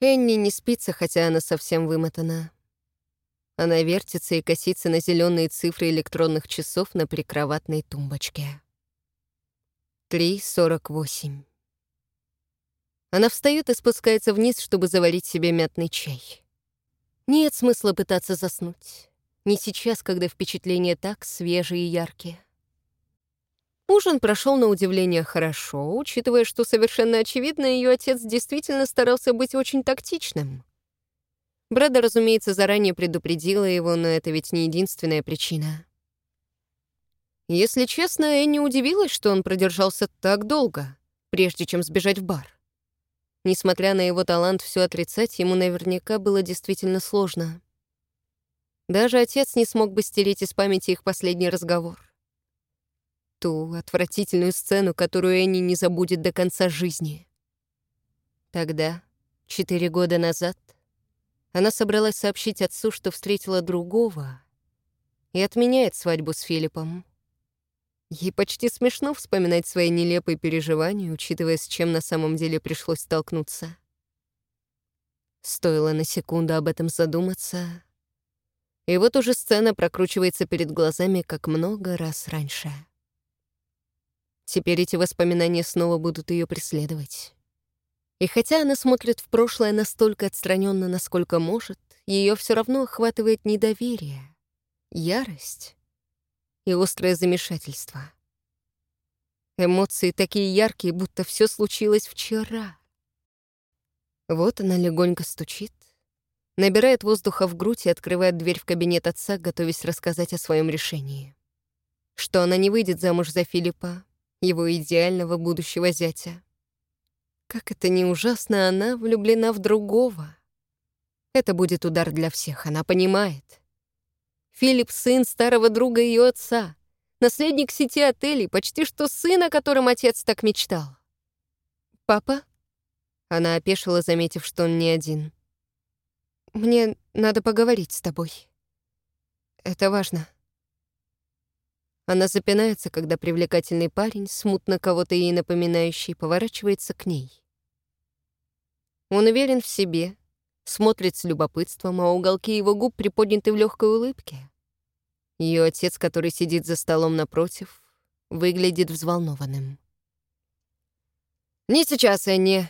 Энни не спится, хотя она совсем вымотана. Она вертится и косится на зеленые цифры электронных часов на прикроватной тумбочке. 3.48. Она встает и спускается вниз, чтобы заварить себе мятный чай. Нет смысла пытаться заснуть. Не сейчас, когда впечатления так свежие и яркие. Ужин прошел на удивление хорошо, учитывая, что совершенно очевидно, ее отец действительно старался быть очень тактичным. Брэда, разумеется, заранее предупредила его, но это ведь не единственная причина. Если честно, Энни удивилась, что он продержался так долго, прежде чем сбежать в бар. Несмотря на его талант все отрицать, ему наверняка было действительно сложно. Даже отец не смог бы стереть из памяти их последний разговор ту отвратительную сцену, которую Энни не забудет до конца жизни. Тогда, четыре года назад, она собралась сообщить отцу, что встретила другого и отменяет свадьбу с Филиппом. Ей почти смешно вспоминать свои нелепые переживания, учитывая, с чем на самом деле пришлось столкнуться. Стоило на секунду об этом задуматься, и вот уже сцена прокручивается перед глазами, как много раз раньше. Теперь эти воспоминания снова будут ее преследовать. И хотя она смотрит в прошлое настолько отстраненно, насколько может, ее все равно охватывает недоверие, ярость и острое замешательство. Эмоции такие яркие, будто все случилось вчера. Вот она легонько стучит, набирает воздуха в грудь и открывает дверь в кабинет отца, готовясь рассказать о своем решении. Что она не выйдет замуж за Филиппа, его идеального будущего зятя. Как это не ужасно, она влюблена в другого. Это будет удар для всех, она понимает. Филипп — сын старого друга ее отца, наследник сети отелей, почти что сын, о котором отец так мечтал. «Папа?» Она опешила, заметив, что он не один. «Мне надо поговорить с тобой. Это важно». Она запинается, когда привлекательный парень, смутно кого-то ей напоминающий, поворачивается к ней. Он уверен в себе, смотрит с любопытством, а уголки его губ приподняты в легкой улыбке. Ее отец, который сидит за столом напротив, выглядит взволнованным. «Не сейчас, Энни!»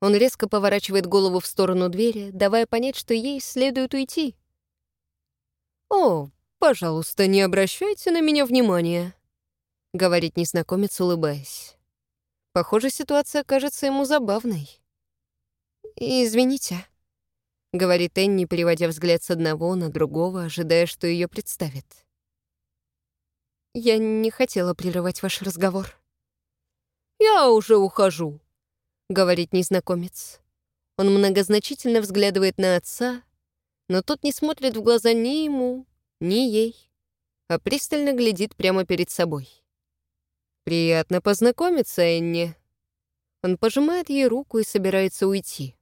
Он резко поворачивает голову в сторону двери, давая понять, что ей следует уйти. «О, «Пожалуйста, не обращайте на меня внимания», — говорит незнакомец, улыбаясь. Похоже, ситуация кажется ему забавной. «Извините», — говорит Энни, переводя взгляд с одного на другого, ожидая, что ее представит. «Я не хотела прерывать ваш разговор». «Я уже ухожу», — говорит незнакомец. Он многозначительно взглядывает на отца, но тот не смотрит в глаза ни ему, ни ей, а пристально глядит прямо перед собой. «Приятно познакомиться, Энни». Он пожимает ей руку и собирается уйти.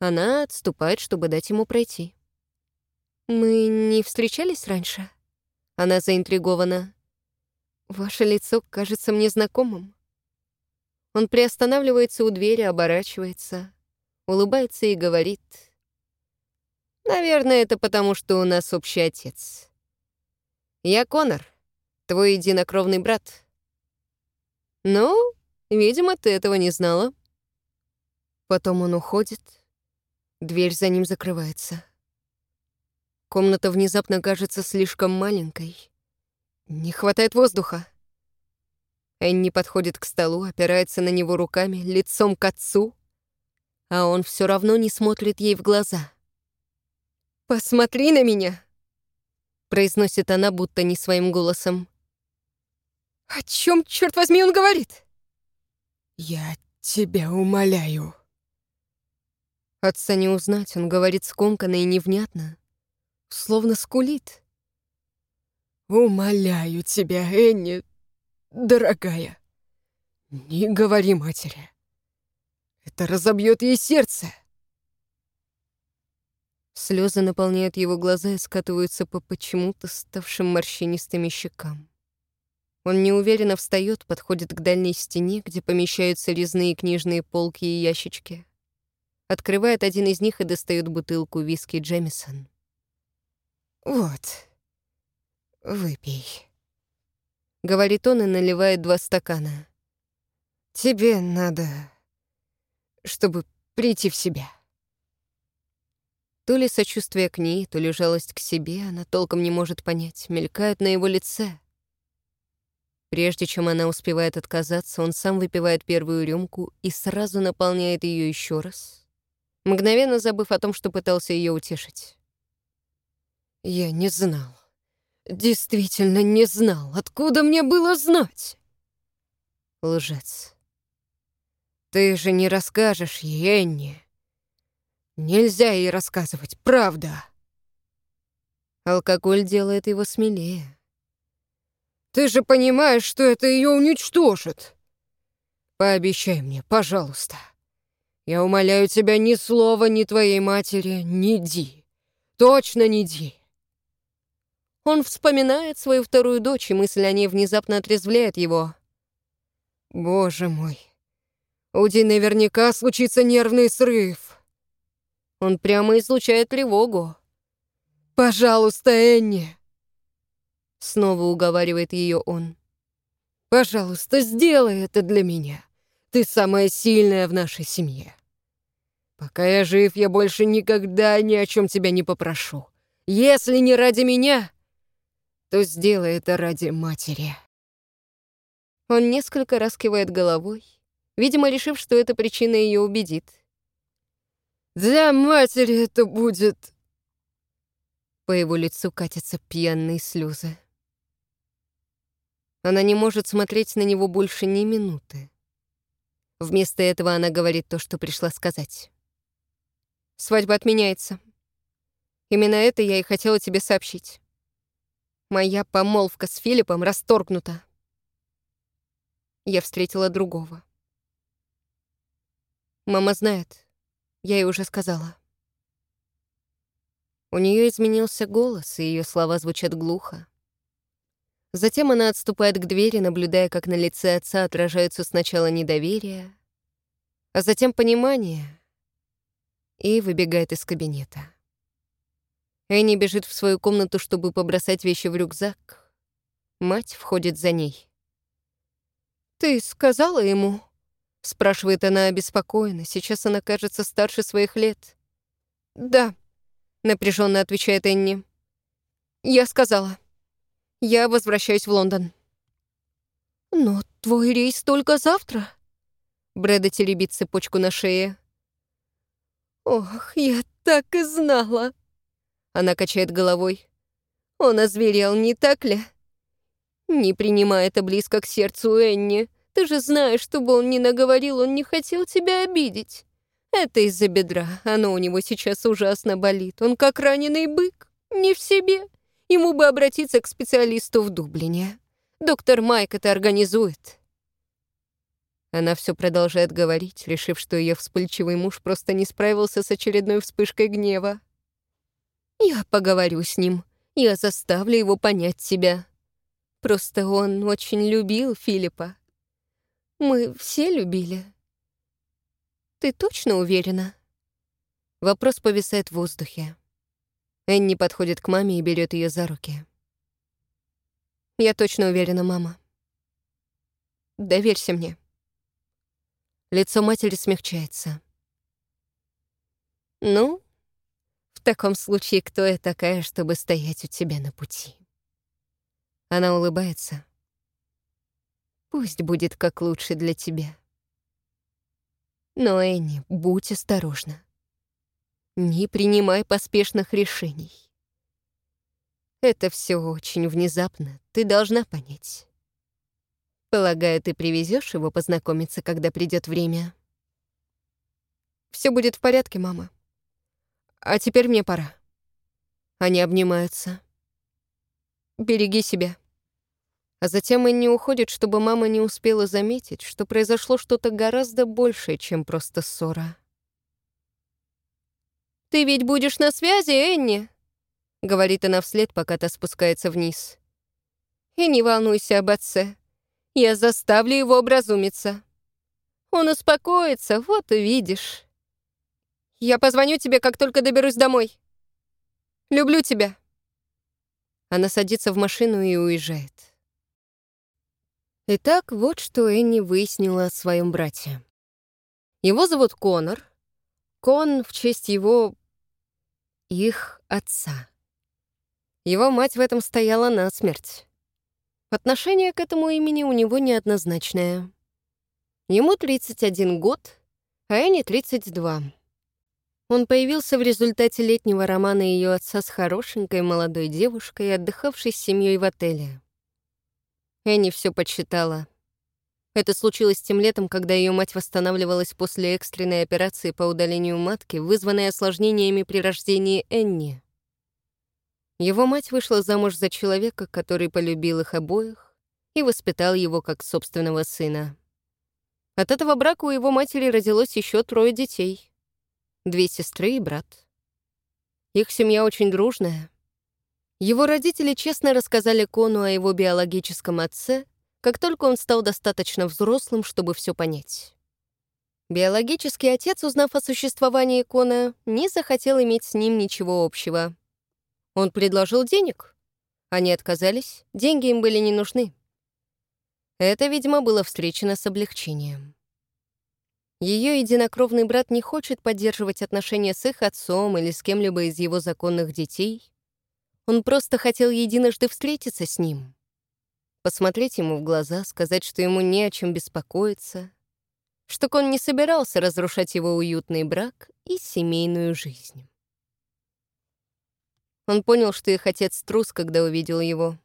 Она отступает, чтобы дать ему пройти. «Мы не встречались раньше?» Она заинтригована. «Ваше лицо кажется мне знакомым». Он приостанавливается у двери, оборачивается, улыбается и говорит — Наверное, это потому, что у нас общий отец. Я Конор, твой единокровный брат. Ну, видимо, ты этого не знала. Потом он уходит, дверь за ним закрывается. Комната внезапно кажется слишком маленькой. Не хватает воздуха. Энни подходит к столу, опирается на него руками, лицом к отцу, а он все равно не смотрит ей в глаза. «Посмотри на меня!» произносит она, будто не своим голосом. «О чем, черт возьми, он говорит?» «Я тебя умоляю». Отца не узнать, он говорит скомканно и невнятно, словно скулит. «Умоляю тебя, Энни, дорогая, не говори матери. Это разобьет ей сердце». Слезы наполняют его глаза и скатываются по почему-то ставшим морщинистыми щекам. Он неуверенно встает, подходит к дальней стене, где помещаются резные книжные полки и ящички. открывает один из них и достает бутылку виски Джемисон. «Вот, выпей», — говорит он и наливает два стакана. «Тебе надо, чтобы прийти в себя». То ли сочувствие к ней, то ли жалость к себе она толком не может понять, мелькают на его лице. Прежде чем она успевает отказаться, он сам выпивает первую рюмку и сразу наполняет ее еще раз, мгновенно забыв о том, что пытался ее утешить. «Я не знал. Действительно не знал. Откуда мне было знать?» Лжец. «Ты же не расскажешь ей. Нельзя ей рассказывать, правда». Алкоголь делает его смелее. «Ты же понимаешь, что это ее уничтожит. Пообещай мне, пожалуйста. Я умоляю тебя, ни слова ни твоей матери, ни Ди. Точно не Ди. Он вспоминает свою вторую дочь, и мысль о ней внезапно отрезвляет его. Боже мой. У Ди наверняка случится нервный срыв. Он прямо излучает тревогу. «Пожалуйста, Энни!» Снова уговаривает ее он. «Пожалуйста, сделай это для меня. Ты самая сильная в нашей семье. Пока я жив, я больше никогда ни о чем тебя не попрошу. Если не ради меня, то сделай это ради матери». Он несколько раз кивает головой, видимо, решив, что эта причина ее убедит. «Для матери это будет...» По его лицу катятся пьяные слезы. Она не может смотреть на него больше ни минуты. Вместо этого она говорит то, что пришла сказать. «Свадьба отменяется. Именно это я и хотела тебе сообщить. Моя помолвка с Филиппом расторгнута. Я встретила другого. Мама знает, я ей уже сказала. У нее изменился голос, и ее слова звучат глухо. Затем она отступает к двери, наблюдая, как на лице отца отражаются сначала недоверие, а затем понимание, и выбегает из кабинета. Энни бежит в свою комнату, чтобы побросать вещи в рюкзак. Мать входит за ней. «Ты сказала ему?» — спрашивает она обеспокоенно. Сейчас она кажется старше своих лет. «Да», — напряженно отвечает Энни. «Я сказала. Я возвращаюсь в Лондон». «Но твой рейс только завтра?» Брэда теребит цепочку на шее. «Ох, я так и знала!» Она качает головой. Он озверел, не так ли? Не принимай это близко к сердцу, Энни. Ты же знаешь, чтобы он не наговорил, он не хотел тебя обидеть. Это из-за бедра. Оно у него сейчас ужасно болит. Он как раненый бык. Не в себе. Ему бы обратиться к специалисту в Дублине. Доктор Майк это организует. Она все продолжает говорить, решив, что ее вспыльчивый муж просто не справился с очередной вспышкой гнева. Я поговорю с ним. Я заставлю его понять себя. Просто он очень любил Филиппа. Мы все любили. Ты точно уверена? Вопрос повисает в воздухе. Энни подходит к маме и берет ее за руки. Я точно уверена, мама. Доверься мне. Лицо матери смягчается. Ну, в таком случае, кто я такая, чтобы стоять у тебя на пути? Она улыбается. Пусть будет как лучше для тебя. Но, Энни, будь осторожна. Не принимай поспешных решений. Это все очень внезапно, ты должна понять. Полагаю, ты привезешь его познакомиться, когда придет время. Все будет в порядке, мама. А теперь мне пора. Они обнимаются. Береги себя. А затем Энни уходит, чтобы мама не успела заметить, что произошло что-то гораздо большее, чем просто ссора. «Ты ведь будешь на связи, Энни?» — говорит она вслед, пока та спускается вниз. «И не волнуйся об отце. Я заставлю его образумиться. Он успокоится, вот увидишь». Я позвоню тебе, как только доберусь домой. Люблю тебя». Она садится в машину и уезжает. Итак, вот что Энни выяснила о своем брате. Его зовут Конор. Кон в честь его... их отца. Его мать в этом стояла насмерть. Отношение к этому имени у него неоднозначное. Ему 31 год, а Энни 32. Он появился в результате летнего романа ее отца с хорошенькой молодой девушкой, отдыхавшей с семьей в отеле. Энни все подсчитала. Это случилось тем летом, когда ее мать восстанавливалась после экстренной операции по удалению матки, вызванной осложнениями при рождении Энни. Его мать вышла замуж за человека, который полюбил их обоих и воспитал его как собственного сына. От этого брака у его матери родилось еще трое детей — две сестры и брат. Их семья очень дружная. Его родители честно рассказали Кону о его биологическом отце, как только он стал достаточно взрослым, чтобы все понять. Биологический отец, узнав о существовании Кона, не захотел иметь с ним ничего общего. Он предложил денег. Они отказались, деньги им были не нужны. Это, видимо, было встречено с облегчением. Ее единокровный брат не хочет поддерживать отношения с их отцом или с кем-либо из его законных детей. Он просто хотел единожды встретиться с ним. Посмотреть ему в глаза, сказать, что ему не о чем беспокоиться, что он не собирался разрушать его уютный брак и семейную жизнь. Он понял, что их отец трус, когда увидел его.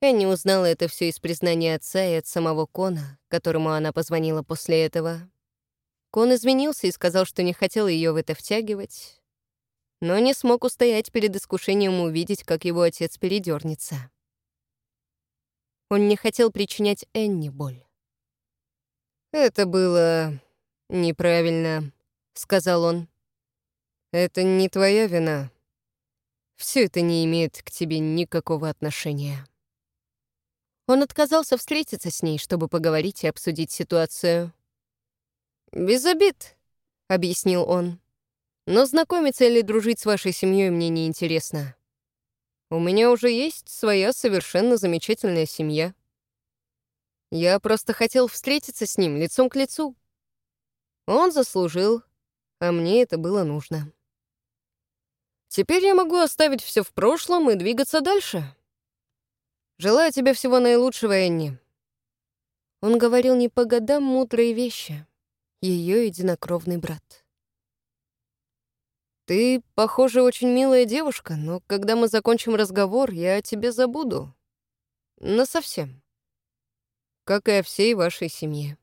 Энни узнала это все из признания отца и от самого Кона, которому она позвонила после этого. Кон извинился и сказал, что не хотел ее в это втягивать, но не смог устоять перед искушением увидеть, как его отец передернется. Он не хотел причинять Энни боль. «Это было неправильно», — сказал он. «Это не твоя вина. Все это не имеет к тебе никакого отношения». Он отказался встретиться с ней, чтобы поговорить и обсудить ситуацию. «Без обид», — объяснил он. «Но знакомиться или дружить с вашей семьей мне не интересно. У меня уже есть своя совершенно замечательная семья. Я просто хотел встретиться с ним лицом к лицу. Он заслужил, а мне это было нужно. Теперь я могу оставить все в прошлом и двигаться дальше». Желаю тебе всего наилучшего, Энни». Он говорил не по годам мудрые вещи. Ее единокровный брат. «Ты, похоже, очень милая девушка, но когда мы закончим разговор, я о тебе забуду. Насовсем. Как и о всей вашей семье.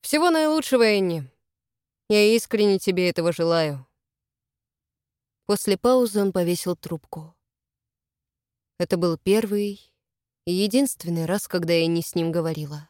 Всего наилучшего, Энни. Я искренне тебе этого желаю». После паузы он повесил трубку. Это был первый и единственный раз, когда я не с ним говорила.